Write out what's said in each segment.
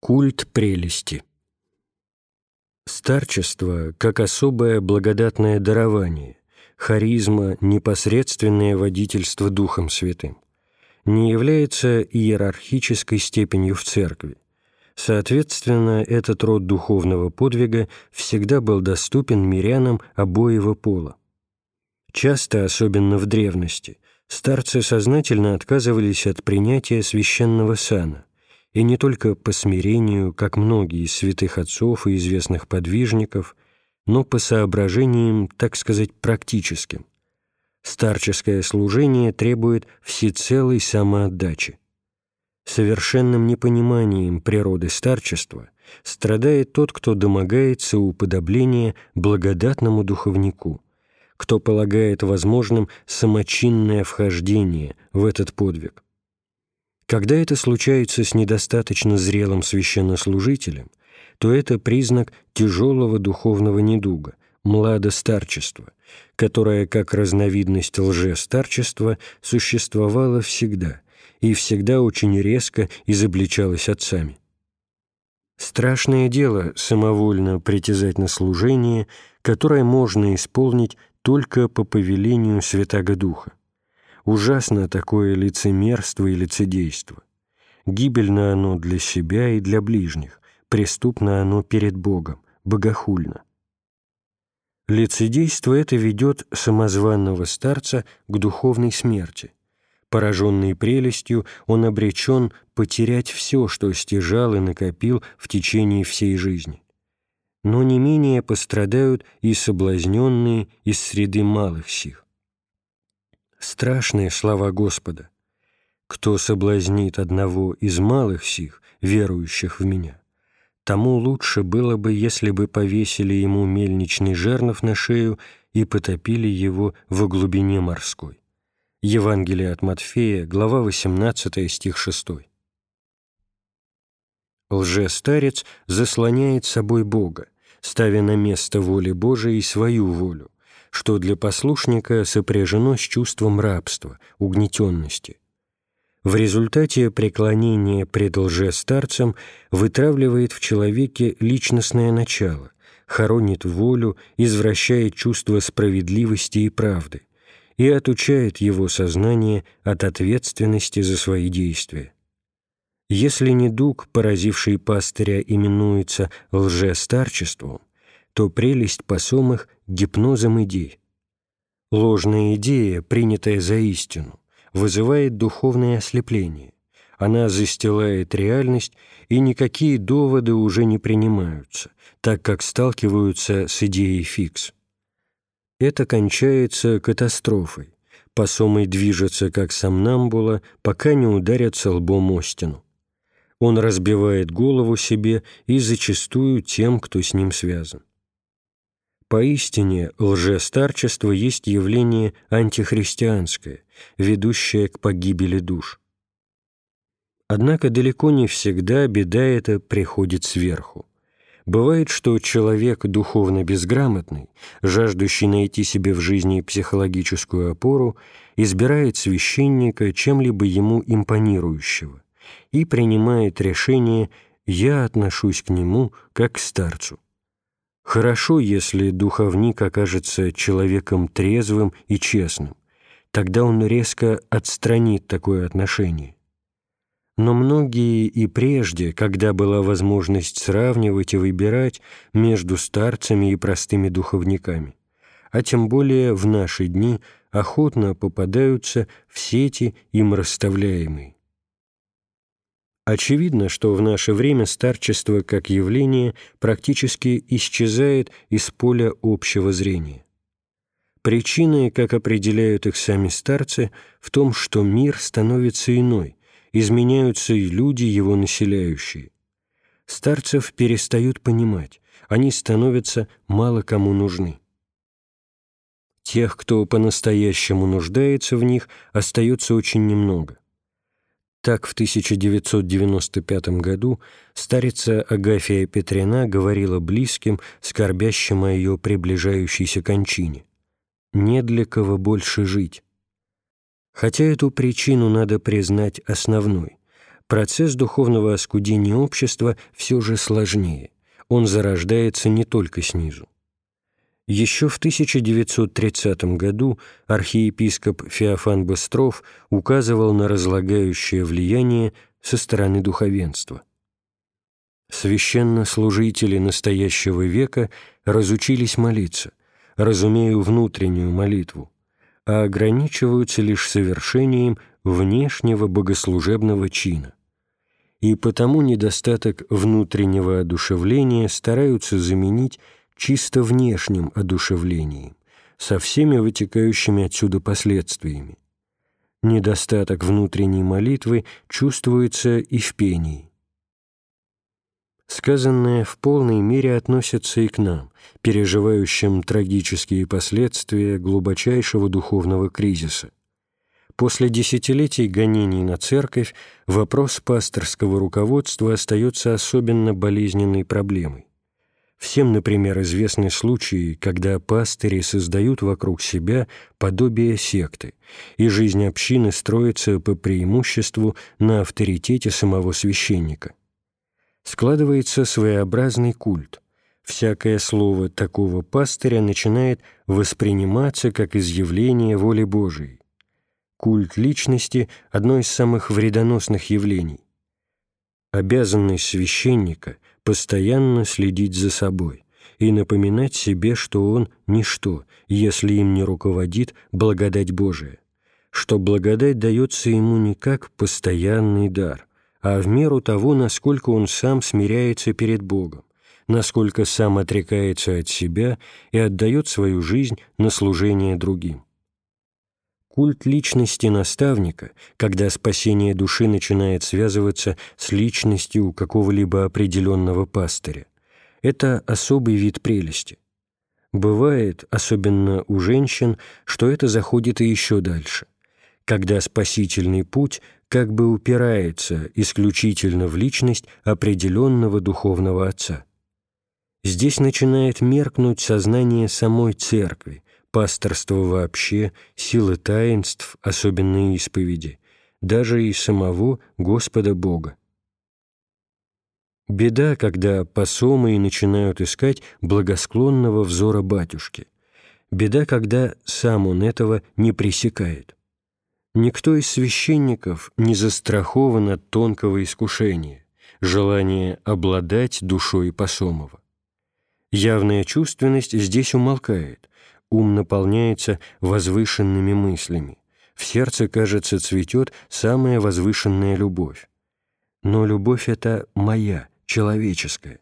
Культ прелести Старчество как особое благодатное дарование, харизма, непосредственное водительство Духом Святым, не является иерархической степенью в Церкви. Соответственно, этот род духовного подвига всегда был доступен мирянам обоего пола. Часто, особенно в древности, старцы сознательно отказывались от принятия священного сана, и не только по смирению, как многие из святых отцов и известных подвижников, но по соображениям, так сказать, практическим. Старческое служение требует всецелой самоотдачи. Совершенным непониманием природы старчества страдает тот, кто домогается уподобления благодатному духовнику, кто полагает возможным самочинное вхождение в этот подвиг. Когда это случается с недостаточно зрелым священнослужителем, то это признак тяжелого духовного недуга, младостарчества, которое, как разновидность лжестарчества, существовало всегда и всегда очень резко изобличалось отцами. Страшное дело самовольно притязать на служение, которое можно исполнить только по повелению Святаго Духа. Ужасно такое лицемерство и лицедейство. Гибельно оно для себя и для ближних, преступно оно перед Богом, богохульно. Лицедейство это ведет самозванного старца к духовной смерти. Пораженный прелестью, он обречен потерять все, что стяжал и накопил в течение всей жизни. Но не менее пострадают и соблазненные из среды малых сих. Страшные слова Господа. «Кто соблазнит одного из малых сих, верующих в Меня, тому лучше было бы, если бы повесили ему мельничный жернов на шею и потопили его во глубине морской». Евангелие от Матфея, глава 18, стих 6. Лжестарец заслоняет собой Бога, ставя на место воли Божией свою волю, что для послушника сопряжено с чувством рабства, угнетенности. В результате преклонение пред лжестарцем вытравливает в человеке личностное начало, хоронит волю, извращает чувство справедливости и правды и отучает его сознание от ответственности за свои действия. Если недуг, поразивший пастыря, именуется лжестарчеством, то прелесть посомых гипнозом идей. Ложная идея, принятая за истину, вызывает духовное ослепление. Она застилает реальность, и никакие доводы уже не принимаются, так как сталкиваются с идеей фикс. Это кончается катастрофой. Посомый движется, как сомнамбула, пока не ударятся лбом о стену. Он разбивает голову себе и зачастую тем, кто с ним связан. Поистине, лжестарчество есть явление антихристианское, ведущее к погибели душ. Однако далеко не всегда беда эта приходит сверху. Бывает, что человек духовно безграмотный, жаждущий найти себе в жизни психологическую опору, избирает священника, чем-либо ему импонирующего, и принимает решение «я отношусь к нему как к старцу». Хорошо, если духовник окажется человеком трезвым и честным, тогда он резко отстранит такое отношение. Но многие и прежде, когда была возможность сравнивать и выбирать между старцами и простыми духовниками, а тем более в наши дни охотно попадаются в сети им расставляемые. Очевидно, что в наше время старчество как явление практически исчезает из поля общего зрения. Причины, как определяют их сами старцы, в том, что мир становится иной, изменяются и люди, его населяющие. Старцев перестают понимать, они становятся мало кому нужны. Тех, кто по-настоящему нуждается в них, остается очень немного. Так в 1995 году старица Агафия Петрина говорила близким, скорбящим о ее приближающейся кончине. «Не для кого больше жить». Хотя эту причину надо признать основной. процесс духовного оскудения общества все же сложнее. Он зарождается не только снизу. Еще в 1930 году архиепископ Феофан Быстров указывал на разлагающее влияние со стороны духовенства. Священнослужители настоящего века разучились молиться, разумею внутреннюю молитву, а ограничиваются лишь совершением внешнего богослужебного чина. И потому недостаток внутреннего одушевления стараются заменить чисто внешним одушевлением, со всеми вытекающими отсюда последствиями. Недостаток внутренней молитвы чувствуется и в пении. Сказанное в полной мере относится и к нам, переживающим трагические последствия глубочайшего духовного кризиса. После десятилетий гонений на церковь вопрос пасторского руководства остается особенно болезненной проблемой. Всем, например, известны случаи, когда пастыри создают вокруг себя подобие секты, и жизнь общины строится по преимуществу на авторитете самого священника. Складывается своеобразный культ. Всякое слово такого пастыря начинает восприниматься как изъявление воли Божией. Культ личности – одно из самых вредоносных явлений. Обязанность священника – постоянно следить за собой и напоминать себе, что он – ничто, если им не руководит благодать Божия, что благодать дается ему не как постоянный дар, а в меру того, насколько он сам смиряется перед Богом, насколько сам отрекается от себя и отдает свою жизнь на служение другим. Культ личности наставника, когда спасение души начинает связываться с личностью какого-либо определенного пастыря, это особый вид прелести. Бывает, особенно у женщин, что это заходит и еще дальше, когда спасительный путь как бы упирается исключительно в личность определенного духовного отца. Здесь начинает меркнуть сознание самой церкви, пасторство вообще, силы таинств, особенные исповеди, даже и самого Господа Бога. Беда, когда посомы начинают искать благосклонного взора батюшки. Беда, когда сам он этого не пресекает. Никто из священников не застрахован от тонкого искушения, желания обладать душой посомова. Явная чувственность здесь умолкает, ум наполняется возвышенными мыслями, в сердце, кажется, цветет самая возвышенная любовь. Но любовь эта моя, человеческая.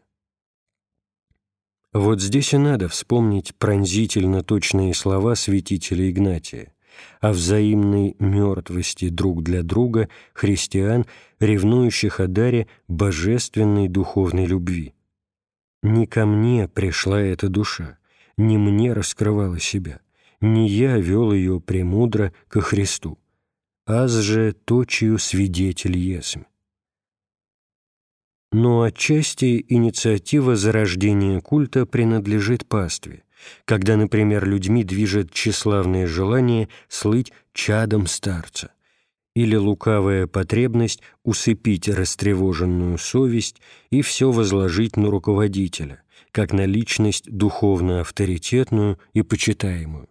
Вот здесь и надо вспомнить пронзительно точные слова святителя Игнатия о взаимной мертвости друг для друга христиан, ревнующих о даре божественной духовной любви. Не ко мне пришла эта душа, не мне раскрывала себя, не я вел ее премудро ко Христу, аз же точию свидетель есмь. Но отчасти инициатива зарождения культа принадлежит пастве, когда, например, людьми движет тщеславное желание слыть чадом старца или лукавая потребность усыпить растревоженную совесть и все возложить на руководителя, как на личность духовно авторитетную и почитаемую.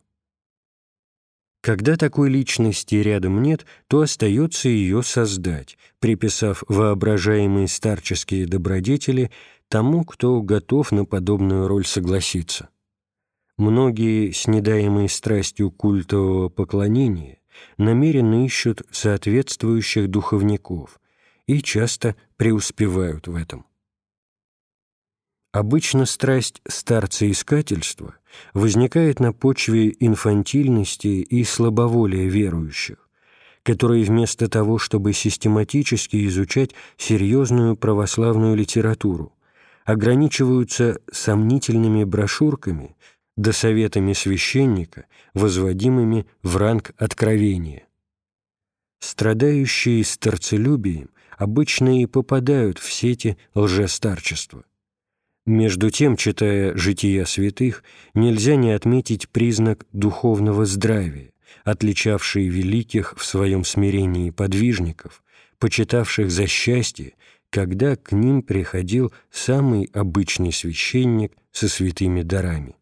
Когда такой личности рядом нет, то остается ее создать, приписав воображаемые старческие добродетели тому, кто готов на подобную роль согласиться. Многие, снедаемые страстью культового поклонения, намеренно ищут соответствующих духовников и часто преуспевают в этом. Обычно страсть старца-искательства возникает на почве инфантильности и слабоволия верующих, которые вместо того, чтобы систематически изучать серьезную православную литературу, ограничиваются сомнительными брошюрками да советами священника, возводимыми в ранг откровения. Страдающие старцелюбием обычно и попадают в сети лжестарчества – между тем, читая «Жития святых», нельзя не отметить признак духовного здравия, отличавший великих в своем смирении подвижников, почитавших за счастье, когда к ним приходил самый обычный священник со святыми дарами.